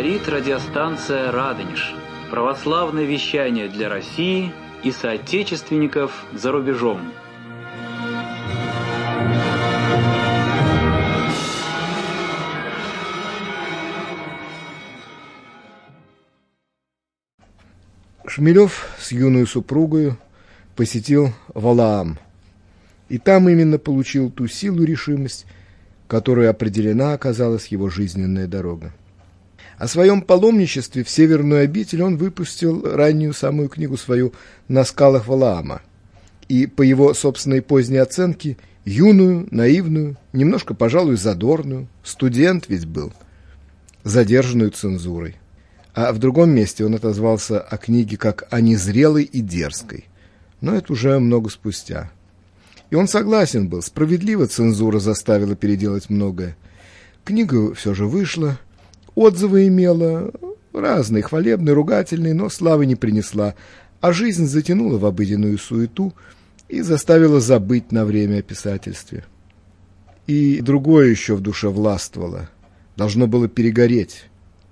Говорит радиостанция «Радонеж». Православное вещание для России и соотечественников за рубежом. Шмелев с юной супругою посетил Валаам, и там именно получил ту силу решимость, которой определена оказалась его жизненная дорога. О своем паломничестве в Северную обитель он выпустил раннюю самую книгу свою «На скалах Валаама», и, по его собственной поздней оценке, юную, наивную, немножко, пожалуй, задорную, студент ведь был, задержанную цензурой. А в другом месте он отозвался о книге как о незрелой и дерзкой. Но это уже много спустя. И он согласен был, справедливо цензура заставила переделать многое. Книга все же вышла, отзывы имела, разные, хвалебные, ругательные, но славы не принесла, а жизнь затянула в обыденную суету и заставила забыть на время о писательстве. И другое еще в душе властвовало, должно было перегореть,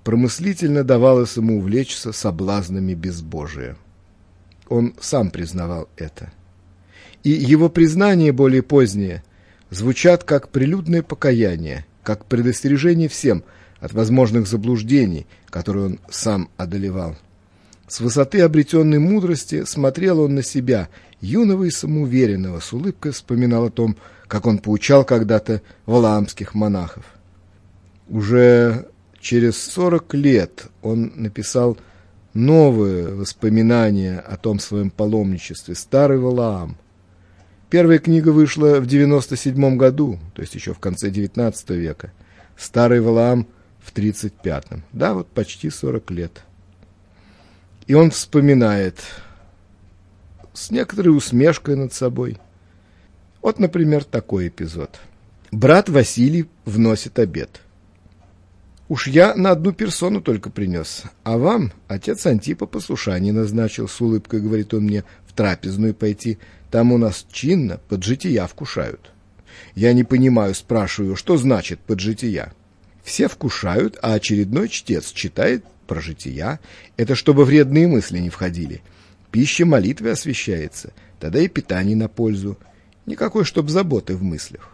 промыслительно давалось ему увлечься соблазнами безбожия. Он сам признавал это. И его признания более поздние звучат как прилюдное покаяние, как предостережение всем от возможных заблуждений, которые он сам одолевал. С высоты обретенной мудрости смотрел он на себя, юного и самоуверенного, с улыбкой вспоминал о том, как он поучал когда-то валаамских монахов. Уже через сорок лет он написал новые воспоминания о том своем паломничестве, старый Валаам – Первая книга вышла в 97 году, то есть еще в конце 19 века. Старый Валаам в 35-м. Да, вот почти 40 лет. И он вспоминает с некоторой усмешкой над собой. Вот, например, такой эпизод. Брат Василий вносит обед. Уж я на одну персону только принес, а вам отец Антипа послушание назначил, с улыбкой говорит он мне, в трапезную пойти, там у нас чинно под жития вкушают. Я не понимаю, спрашиваю, что значит под жития? Все вкушают, а очередной чтец читает про жития. Это чтобы вредные мысли не входили. Пища молитвы освещается, тогда и питание на пользу. Никакой чтоб заботы в мыслях.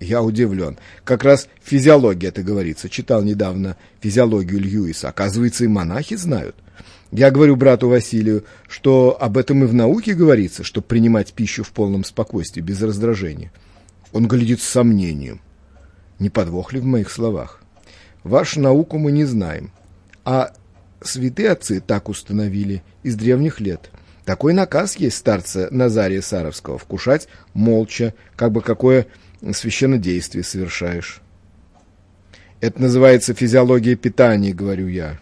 Я удивлен. Как раз физиология это говорится. Читал недавно физиологию Льюиса. Оказывается, и монахи знают – я говорю брату Василию, что об этом и в науке говорится, чтобы принимать пищу в полном спокойствии, без раздражения. Он глядит с сомнением. Не подвох ли в моих словах? Вашу науку мы не знаем. А святые отцы так установили из древних лет. Такой наказ есть старца Назария Саровского – вкушать молча, как бы какое священнодействие совершаешь. Это называется физиология питания, говорю я.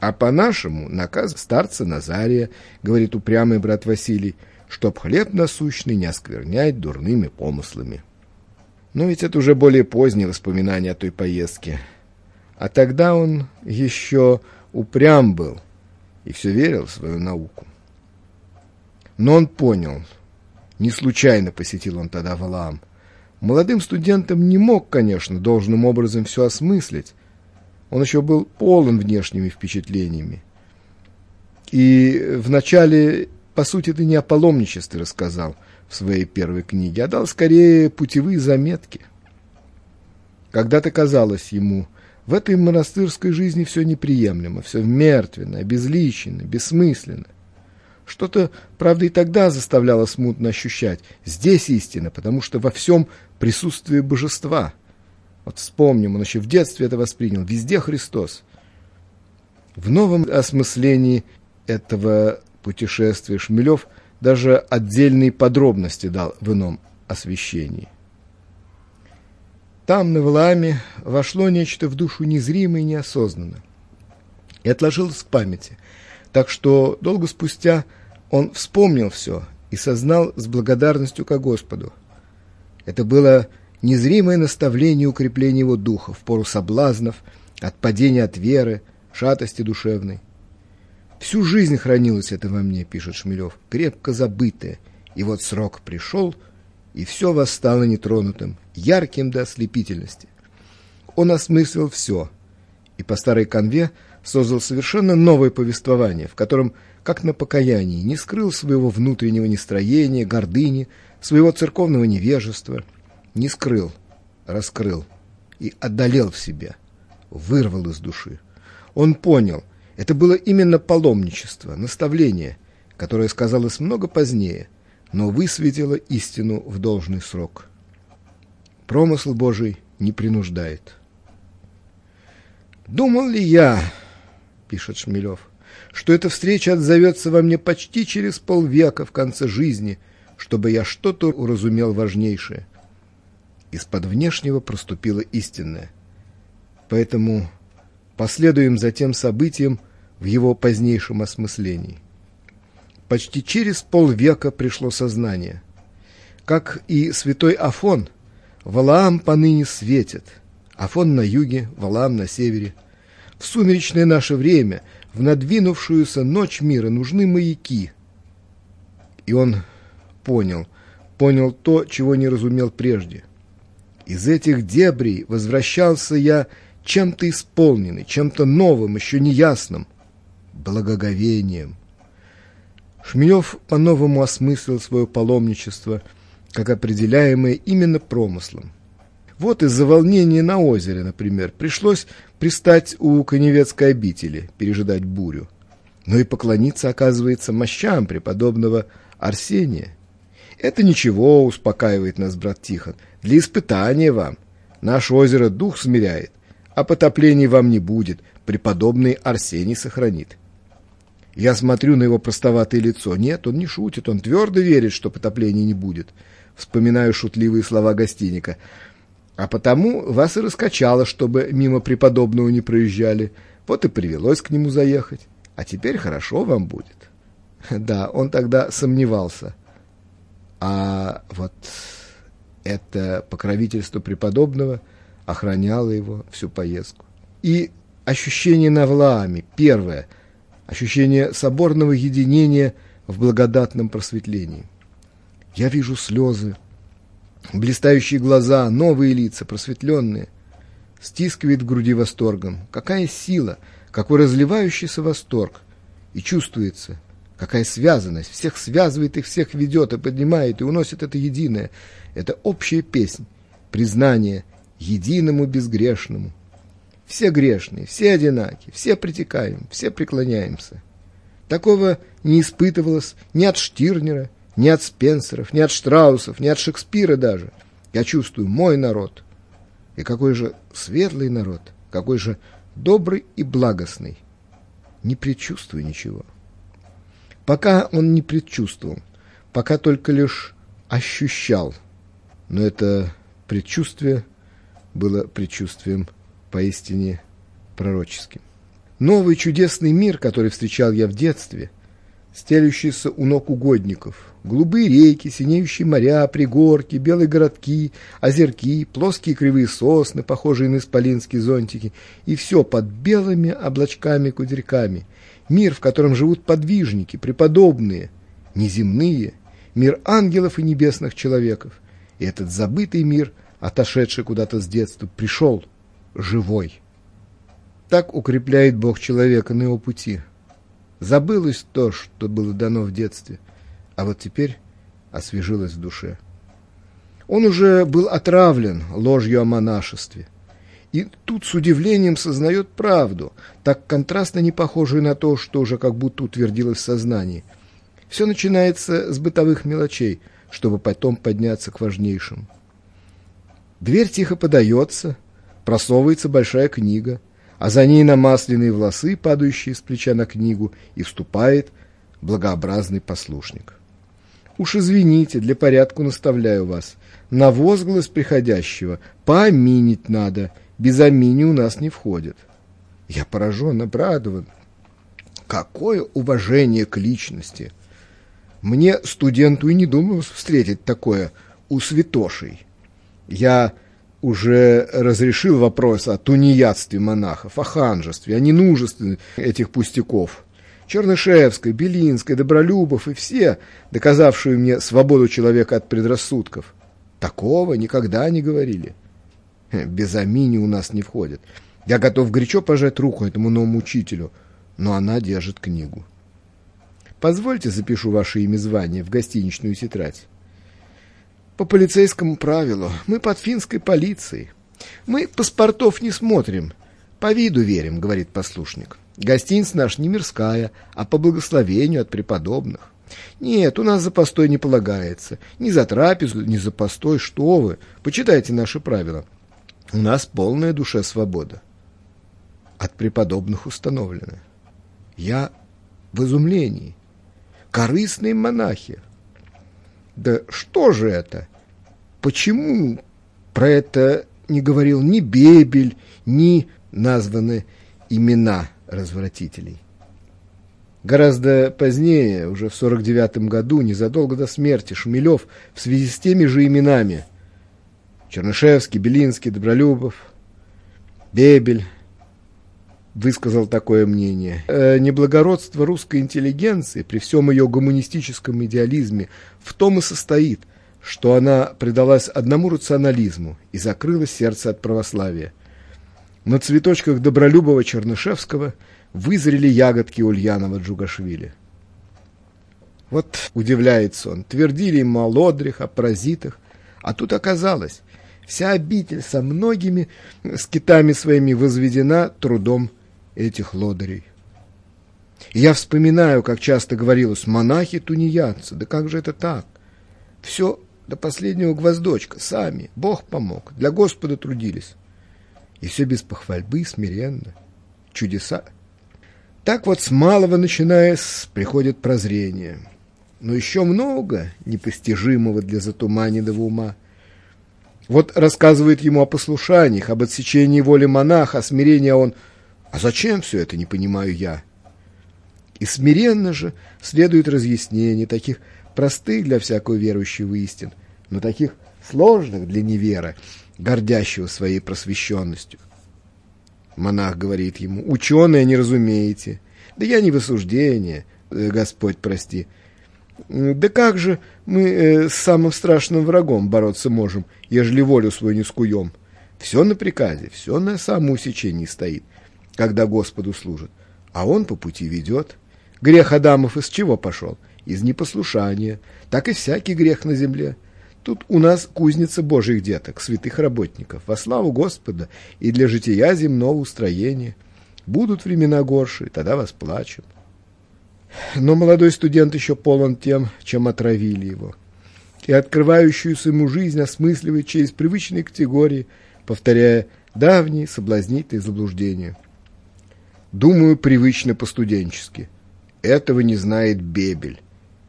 А по-нашему наказ старца Назария, говорит упрямый брат Василий, чтоб хлеб насущный не осквернять дурными помыслами. Но ведь это уже более поздние воспоминания о той поездке. А тогда он еще упрям был и все верил в свою науку. Но он понял, не случайно посетил он тогда Валаам. Молодым студентам не мог, конечно, должным образом все осмыслить, он еще был полон внешними впечатлениями. И вначале, по сути, ты не о паломничестве рассказал в своей первой книге, а дал скорее путевые заметки. Когда-то казалось ему, в этой монастырской жизни все неприемлемо, все мертвенно, обезличенно, бессмысленно. Что-то, правда, и тогда заставляло смутно ощущать. Здесь истина, потому что во всем присутствие божества – вот вспомним, он еще в детстве это воспринял. Везде Христос. В новом осмыслении этого путешествия Шмелев даже отдельные подробности дал в ином освещении. Там, на Валааме, вошло нечто в душу незримое и неосознанно. И отложилось к памяти. Так что долго спустя он вспомнил все и сознал с благодарностью ко Господу. Это было незримое наставление и укрепление его духа в пору соблазнов, отпадения от веры, шатости душевной. Всю жизнь хранилось это во мне, пишет Шмелев, крепко забытое, и вот срок пришел, и все восстало нетронутым, ярким до ослепительности. Он осмыслил все, и по старой конве создал совершенно новое повествование, в котором, как на покаянии, не скрыл своего внутреннего нестроения, гордыни, своего церковного невежества, не скрыл, раскрыл и одолел в себе, вырвал из души. Он понял, это было именно паломничество, наставление, которое сказалось много позднее, но высветило истину в должный срок. Промысл Божий не принуждает. «Думал ли я, — пишет Шмелев, — что эта встреча отзовется во мне почти через полвека в конце жизни, чтобы я что-то уразумел важнейшее? Из-под внешнего проступило истинное. Поэтому последуем за тем событием в его позднейшем осмыслении. Почти через полвека пришло сознание. Как и святой Афон, Валаам поныне светит. Афон на юге, Валаам на севере. В сумеречное наше время, в надвинувшуюся ночь мира нужны маяки. И он понял, понял то, чего не разумел прежде. Из этих дебрей возвращался я чем-то исполненный, чем-то новым, еще неясным, благоговением. Шмелев по-новому осмыслил свое паломничество, как определяемое именно промыслом. Вот из-за волнения на озере, например, пришлось пристать у коневецкой обители, пережидать бурю. Но и поклониться, оказывается, мощам преподобного Арсения. Это ничего, успокаивает нас брат Тихон, для испытания вам. Наше озеро дух смиряет, а потоплений вам не будет, преподобный Арсений сохранит. Я смотрю на его простоватое лицо. Нет, он не шутит, он твердо верит, что потопления не будет. Вспоминаю шутливые слова гостиника. А потому вас и раскачало, чтобы мимо преподобного не проезжали. Вот и привелось к нему заехать. А теперь хорошо вам будет. Да, он тогда сомневался. А вот это покровительство преподобного охраняло его всю поездку. И ощущение на Влааме, первое – ощущение соборного единения в благодатном просветлении. Я вижу слезы, блистающие глаза, новые лица, просветленные. Стискивает в груди восторгом. Какая сила, какой разливающийся восторг. И чувствуется, какая связанность. Всех связывает и всех ведет, и поднимает, и уносит это единое. Это общая песнь, признание единому безгрешному – все грешные, все одинаки, все притекаем, все преклоняемся. Такого не испытывалось ни от Штирнера, ни от Спенсеров, ни от Штраусов, ни от Шекспира даже. Я чувствую мой народ. И какой же светлый народ, какой же добрый и благостный. Не предчувствую ничего. Пока он не предчувствовал, пока только лишь ощущал. Но это предчувствие было предчувствием поистине пророческим. Новый чудесный мир, который встречал я в детстве, стелющийся у ног угодников, голубые реки, синеющие моря, пригорки, белые городки, озерки, плоские кривые сосны, похожие на исполинские зонтики, и все под белыми облачками-кудряками. Мир, в котором живут подвижники, преподобные, неземные, мир ангелов и небесных человеков. И этот забытый мир, отошедший куда-то с детства, пришел – живой. Так укрепляет Бог человека на его пути. Забылось то, что было дано в детстве, а вот теперь освежилось в душе. Он уже был отравлен ложью о монашестве. И тут с удивлением сознает правду, так контрастно не похожую на то, что уже как будто утвердилось в сознании. Все начинается с бытовых мелочей, чтобы потом подняться к важнейшим. Дверь тихо подается, просовывается большая книга, а за ней намасленные волосы, падающие с плеча на книгу, и вступает благообразный послушник. Уж извините, для порядку наставляю вас. На возглас приходящего поаминить надо, без амини у нас не входит. Я поражен, обрадован. Какое уважение к личности! Мне, студенту, и не думалось встретить такое у святошей. Я уже разрешил вопрос о тунеядстве монахов, о ханжестве, о ненужестве этих пустяков. Чернышевской, Белинской, Добролюбов и все, доказавшие мне свободу человека от предрассудков. Такого никогда не говорили. Без амини у нас не входит. Я готов горячо пожать руку этому новому учителю, но она держит книгу. Позвольте запишу ваше имя звание в гостиничную тетрадь. По полицейскому правилу. Мы под финской полицией. Мы паспортов не смотрим. По виду верим, говорит послушник. Гостиница наш не мирская, а по благословению от преподобных. Нет, у нас за постой не полагается. Ни за трапезу, ни за постой. Что вы? Почитайте наши правила. У нас полная душа свобода. От преподобных установлено. Я в изумлении корыстные монахи. Да что же это? Почему про это не говорил ни Бебель, ни названы имена развратителей? Гораздо позднее, уже в 49 году, незадолго до смерти, Шумилев в связи с теми же именами Чернышевский, Белинский, Добролюбов, Бебель, высказал такое мнение. Э, неблагородство русской интеллигенции при всем ее гуманистическом идеализме в том и состоит, что она предалась одному рационализму и закрыла сердце от православия. На цветочках Добролюбова Чернышевского вызрели ягодки Ульянова Джугашвили. Вот удивляется он, твердили ему о лодрях, о паразитах, а тут оказалось, вся обитель со многими скитами своими возведена трудом этих лодырей. И я вспоминаю, как часто говорилось, монахи тунеядцы, да как же это так? Все до последнего гвоздочка, сами, Бог помог, для Господа трудились. И все без похвальбы, смиренно. Чудеса. Так вот с малого начиная приходит прозрение. Но еще много непостижимого для затуманенного ума. Вот рассказывает ему о послушаниях, об отсечении воли монаха, о смирении, а он – а зачем все это, не понимаю я? И смиренно же следует разъяснение таких простых для всякого верующего истин, но таких сложных для невера, гордящего своей просвещенностью. Монах говорит ему, ученые не разумеете. Да я не в осуждение, э, Господь прости. Да как же мы э, с самым страшным врагом бороться можем, ежели волю свою не скуем? Все на приказе, все на самоусечении стоит когда Господу служит, а он по пути ведет. Грех Адамов из чего пошел? Из непослушания. Так и всякий грех на земле. Тут у нас кузница Божьих деток, святых работников, во славу Господа и для жития земного устроения. Будут времена горшие, тогда вас плачем. Но молодой студент еще полон тем, чем отравили его. И открывающуюся ему жизнь осмысливает через привычные категории, повторяя давние соблазнительные заблуждения. Думаю, привычно по-студенчески. Этого не знает Бебель.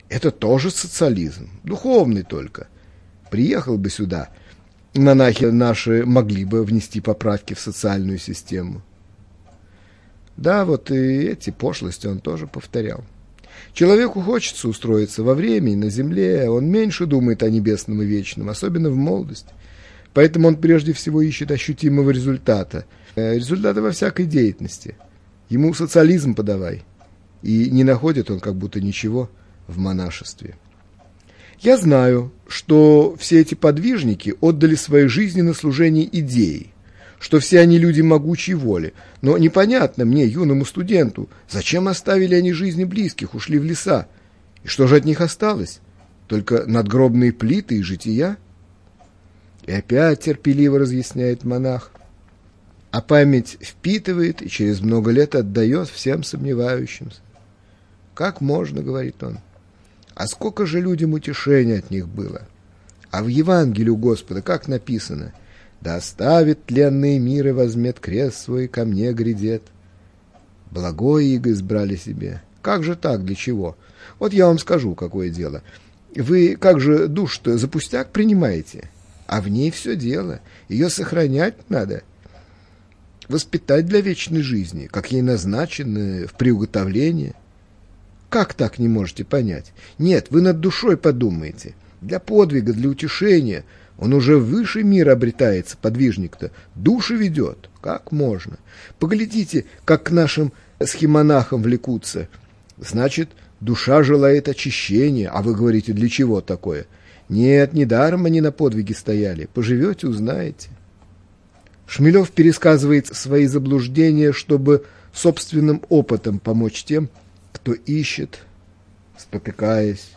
Это тоже социализм, духовный только. Приехал бы сюда, монахи наши могли бы внести поправки в социальную систему. Да, вот и эти пошлости он тоже повторял. Человеку хочется устроиться во времени, на земле, он меньше думает о небесном и вечном, особенно в молодости. Поэтому он прежде всего ищет ощутимого результата, э, результата во всякой деятельности – Ему социализм подавай. И не находит он как будто ничего в монашестве. Я знаю, что все эти подвижники отдали свои жизни на служение идеи, что все они люди могучей воли, но непонятно мне, юному студенту, зачем оставили они жизни близких, ушли в леса, и что же от них осталось? Только надгробные плиты и жития? И опять терпеливо разъясняет монах а память впитывает и через много лет отдает всем сомневающимся. Как можно, говорит он, а сколько же людям утешения от них было? А в Евангелии у Господа как написано? Да оставит тленные миры, возьмет крест свой, ко мне грядет. Благое иго избрали себе. Как же так, для чего? Вот я вам скажу, какое дело. Вы как же душ-то за пустяк принимаете? А в ней все дело. Ее сохранять надо – воспитать для вечной жизни, как ей назначено в приуготовлении. Как так не можете понять? Нет, вы над душой подумаете. Для подвига, для утешения. Он уже выше мира обретается, подвижник-то. Души ведет. Как можно? Поглядите, как к нашим схемонахам влекутся. Значит, душа желает очищения. А вы говорите, для чего такое? Нет, недаром они на подвиге стояли. Поживете, узнаете. Шмелев пересказывает свои заблуждения, чтобы собственным опытом помочь тем, кто ищет, спотыкаясь,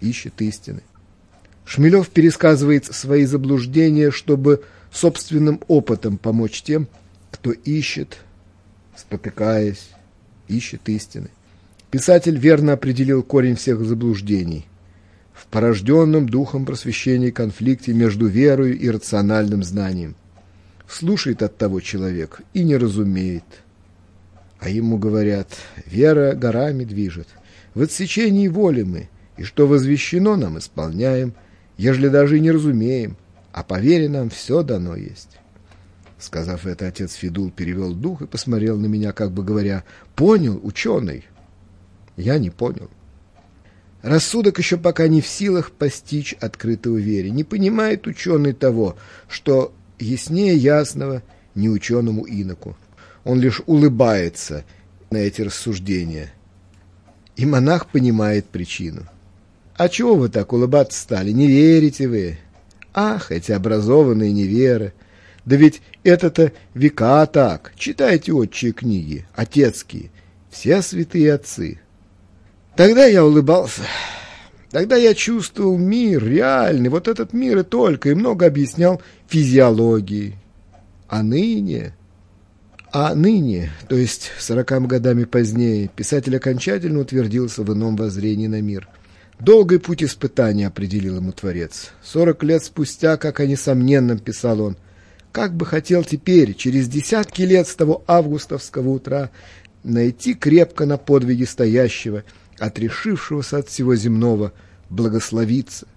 ищет истины. Шмелев пересказывает свои заблуждения, чтобы собственным опытом помочь тем, кто ищет, спотыкаясь, ищет истины. Писатель верно определил корень всех заблуждений в порожденном духом просвещения конфликте между верою и рациональным знанием. Слушает от того человек и не разумеет. А ему говорят, вера горами движет, в отсечении воли мы, и что возвещено нам исполняем, ежели даже и не разумеем, а по вере нам все дано есть. Сказав это, отец Федул перевел дух и посмотрел на меня, как бы говоря, «Понял, ученый?» Я не понял. Рассудок еще пока не в силах постичь открытого вере. Не понимает ученый того, что яснее ясного не ученому иноку. Он лишь улыбается на эти рассуждения. И монах понимает причину. А чего вы так улыбаться стали? Не верите вы? Ах, эти образованные неверы! Да ведь это-то века так. Читайте отчие книги, отецкие. Все святые отцы. Тогда я улыбался. Тогда я чувствовал мир реальный, вот этот мир и только, и много объяснял физиологии. А ныне... А ныне, то есть сорокам годами позднее, писатель окончательно утвердился в ином воззрении на мир. Долгий путь испытания определил ему Творец. Сорок лет спустя, как о несомненном писал он, как бы хотел теперь, через десятки лет с того августовского утра, найти крепко на подвиге стоящего, отрешившегося от всего земного, благословиться.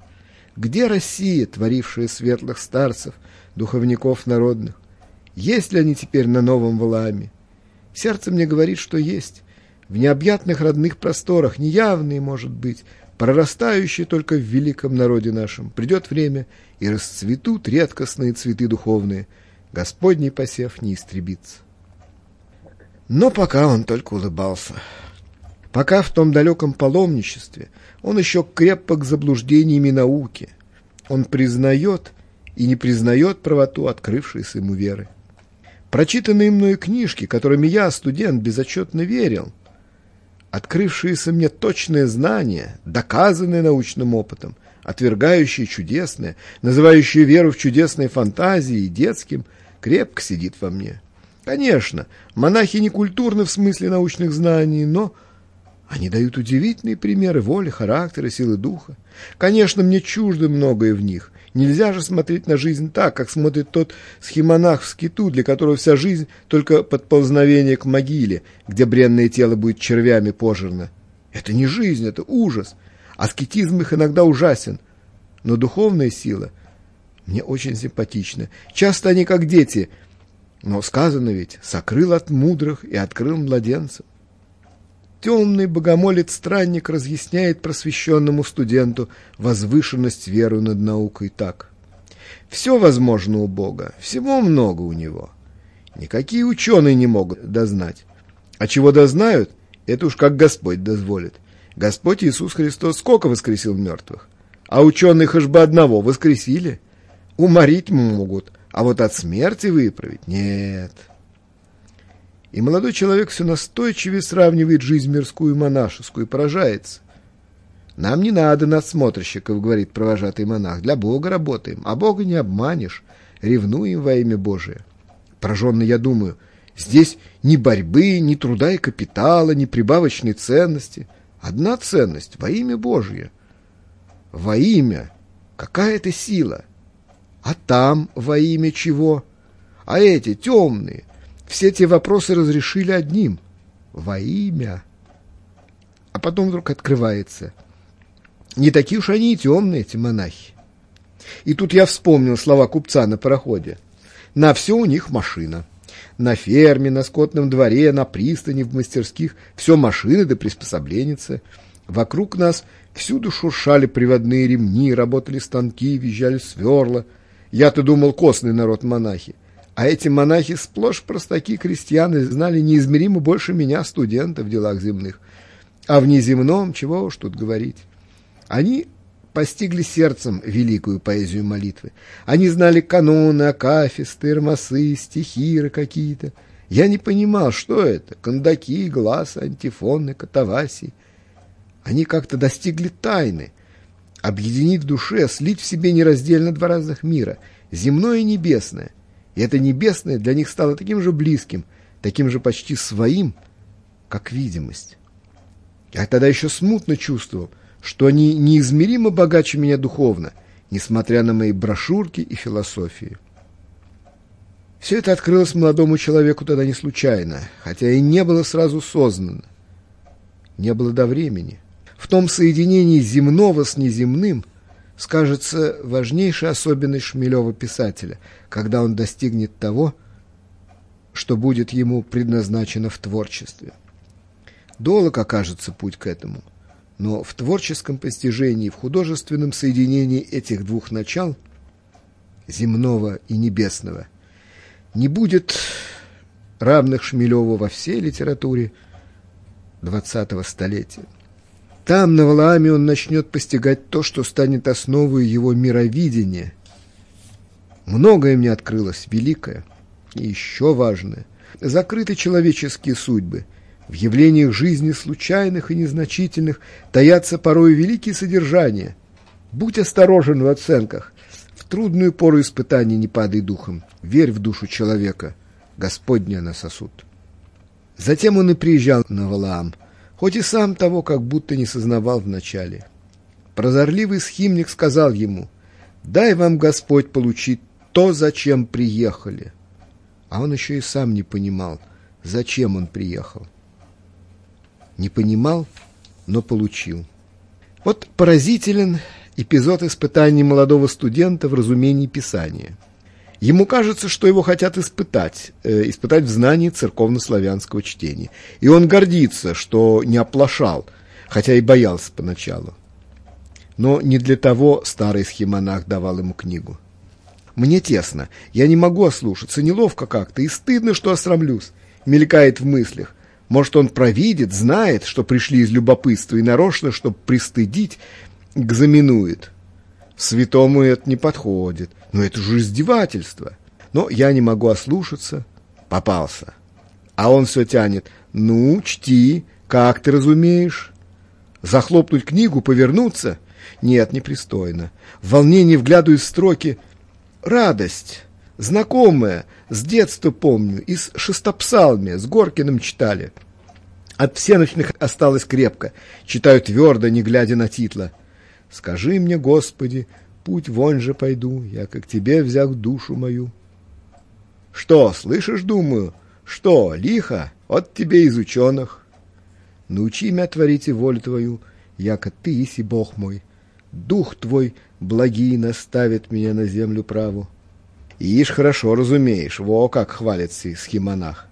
Где Россия, творившая светлых старцев, духовников народных? Есть ли они теперь на новом Валааме? Сердце мне говорит, что есть. В необъятных родных просторах, неявные, может быть, прорастающие только в великом народе нашем. Придет время, и расцветут редкостные цветы духовные. Господний посев не истребится. Но пока он только улыбался. Пока в том далеком паломничестве он еще крепок заблуждениями науки. Он признает и не признает правоту открывшейся ему веры. Прочитанные мною книжки, которыми я, студент, безотчетно верил, открывшиеся мне точные знания, доказанные научным опытом, отвергающие чудесное, называющие веру в чудесные фантазии и детским, крепко сидит во мне. Конечно, монахи не культурны в смысле научных знаний, но они дают удивительные примеры воли, характера, силы духа. Конечно, мне чуждо многое в них, Нельзя же смотреть на жизнь так, как смотрит тот схемонах в скиту, для которого вся жизнь только подползновение к могиле, где бренное тело будет червями пожирно. Это не жизнь, это ужас. Аскетизм их иногда ужасен. Но духовная сила мне очень симпатична. Часто они как дети, но сказано ведь, сокрыл от мудрых и открыл младенцам. Темный богомолец-странник разъясняет просвещенному студенту возвышенность веры над наукой так. Все возможно у Бога, всего много у Него. Никакие ученые не могут дознать. А чего дознают, это уж как Господь дозволит. Господь Иисус Христос сколько воскресил мертвых? А ученые хоть бы одного воскресили. Уморить могут, а вот от смерти выправить нет. И молодой человек все настойчивее сравнивает жизнь мирскую и монашескую и поражается. «Нам не надо надсмотрщиков», — говорит провожатый монах. «Для Бога работаем, а Бога не обманешь. Ревнуем во имя Божие». Пораженный я думаю, здесь ни борьбы, ни труда и капитала, ни прибавочной ценности. Одна ценность — во имя Божье. Во имя. Какая это сила? А там во имя чего? А эти темные, все эти вопросы разрешили одним – во имя. А потом вдруг открывается. Не такие уж они и темные, эти монахи. И тут я вспомнил слова купца на пароходе. На все у них машина. На ферме, на скотном дворе, на пристани, в мастерских все машины да приспособленницы. Вокруг нас всюду шуршали приводные ремни, работали станки, визжали сверла. Я-то думал, костный народ монахи. А эти монахи сплошь простаки крестьяны знали неизмеримо больше меня, студента, в делах земных. А в неземном, чего уж тут говорить. Они постигли сердцем великую поэзию молитвы. Они знали каноны, акафисты, ирмасы, стихиры какие-то. Я не понимал, что это. Кондаки, глаз, антифоны, катавасии. Они как-то достигли тайны. Объединить в душе, слить в себе нераздельно два разных мира. Земное и небесное. И это небесное для них стало таким же близким, таким же почти своим, как видимость. Я тогда еще смутно чувствовал, что они неизмеримо богаче меня духовно, несмотря на мои брошюрки и философию. Все это открылось молодому человеку тогда не случайно, хотя и не было сразу сознано. Не было до времени. В том соединении земного с неземным скажется важнейшая особенность Шмелева писателя, когда он достигнет того, что будет ему предназначено в творчестве. Долг окажется путь к этому, но в творческом постижении, в художественном соединении этих двух начал, земного и небесного, не будет равных Шмелеву во всей литературе двадцатого столетия. Там, на Валааме, он начнет постигать то, что станет основой его мировидения. Многое мне открылось, великое и еще важное. Закрыты человеческие судьбы – в явлениях жизни случайных и незначительных таятся порой великие содержания. Будь осторожен в оценках. В трудную пору испытаний не падай духом. Верь в душу человека. Господня на сосуд. Затем он и приезжал на Валаам, хоть и сам того как будто не сознавал вначале. Прозорливый схимник сказал ему, «Дай вам Господь получить то, зачем приехали». А он еще и сам не понимал, зачем он приехал не понимал, но получил. Вот поразителен эпизод испытаний молодого студента в разумении Писания. Ему кажется, что его хотят испытать, э, испытать в знании церковно-славянского чтения. И он гордится, что не оплошал, хотя и боялся поначалу. Но не для того старый схемонах давал ему книгу. Мне тесно, я не могу ослушаться, неловко как-то, и стыдно, что осрамлюсь, мелькает в мыслях. Может, он провидит, знает, что пришли из любопытства и нарочно, чтобы пристыдить, экзаменует. Святому это не подходит. Но это же издевательство. Но я не могу ослушаться. Попался. А он все тянет. Ну, чти, как ты разумеешь? Захлопнуть книгу, повернуться? Нет, непристойно. В волнении вглядываюсь в строки. Радость, знакомая, с детства помню, из шестопсалми, с Горкиным читали. От всеночных осталось крепко, читаю твердо, не глядя на титла. Скажи мне, Господи, путь вон же пойду, я как тебе взял душу мою. Что, слышишь, думаю, что, лихо, от тебе из ученых. Научи меня творить и волю твою, яко ты иси Бог мой. Дух твой благий наставит меня на землю праву. Ишь хорошо разумеешь, во как хвалится схемонах.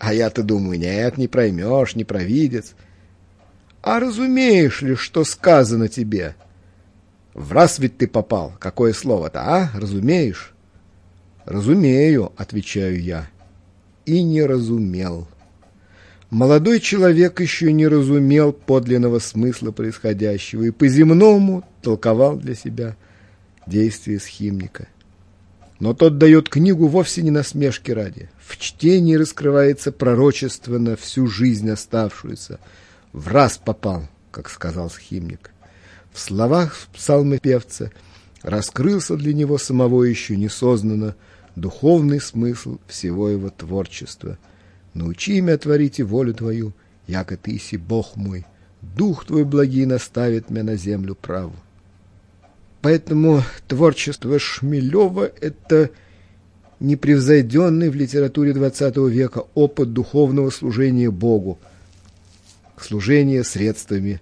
А я-то думаю, нет, не проймешь, не провидец. А разумеешь ли, что сказано тебе? В раз ведь ты попал, какое слово-то, а? Разумеешь? Разумею, отвечаю я. И не разумел. Молодой человек еще не разумел подлинного смысла происходящего и по-земному толковал для себя действия схимника. Но тот дает книгу вовсе не насмешки ради. В чтении раскрывается пророчество на всю жизнь оставшуюся. В раз попал, как сказал схимник. В словах псалмопевца раскрылся для него самого еще несознанно духовный смысл всего его творчества. Научи меня творить и волю твою, яко ты си Бог мой, дух твой благий наставит меня на землю праву. Поэтому творчество Шмелева – это непревзойденный в литературе XX века опыт духовного служения Богу, служения средствами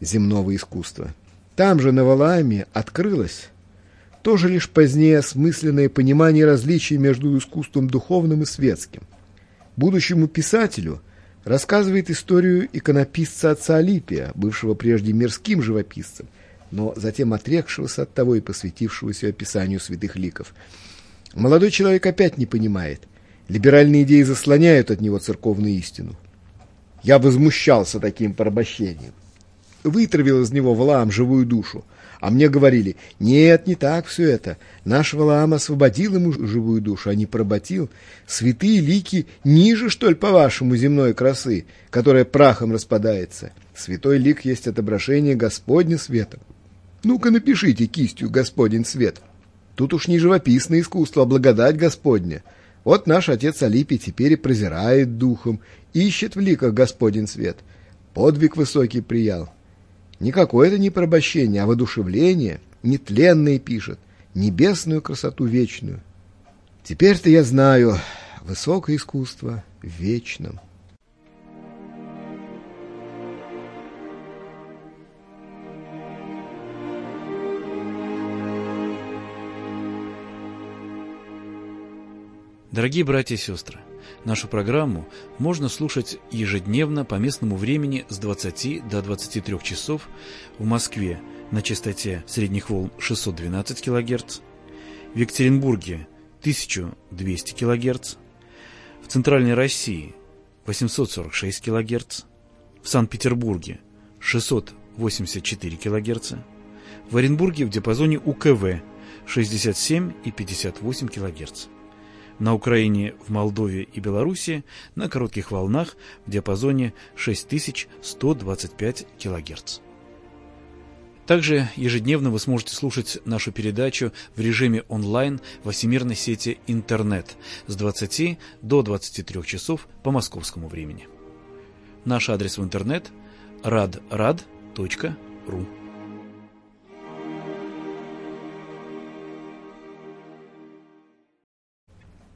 земного искусства. Там же на Валааме открылось тоже лишь позднее осмысленное понимание различий между искусством духовным и светским. Будущему писателю рассказывает историю иконописца отца Алипия, бывшего прежде мирским живописцем, но затем отрекшегося от того и посвятившегося описанию святых ликов. Молодой человек опять не понимает. Либеральные идеи заслоняют от него церковную истину. Я возмущался таким порабощением. Вытравил из него Валаам живую душу. А мне говорили, нет, не так все это. Наш Валаам освободил ему живую душу, а не поработил. Святые лики ниже, что ли, по-вашему, земной красы, которая прахом распадается. Святой лик есть отображение Господня света. Ну-ка напишите кистью «Господень свет». Тут уж не живописное искусство, а благодать Господня. Вот наш отец Алипий теперь и прозирает духом, ищет в ликах Господень свет. Подвиг высокий приял. Никакое это не порабощение, а воодушевление, нетленное пишет, небесную красоту вечную. Теперь-то я знаю, высокое искусство в вечном. Дорогие братья и сестры, нашу программу можно слушать ежедневно по местному времени с 20 до 23 часов в Москве на частоте средних волн 612 кГц, в Екатеринбурге 1200 кГц, в Центральной России 846 кГц, в Санкт-Петербурге 684 кГц, в Оренбурге в диапазоне УКВ 67 и 58 кГц на Украине, в Молдове и Беларуси на коротких волнах в диапазоне 6125 кГц. Также ежедневно вы сможете слушать нашу передачу в режиме онлайн во всемирной сети интернет с 20 до 23 часов по московскому времени. Наш адрес в интернет – radrad.ru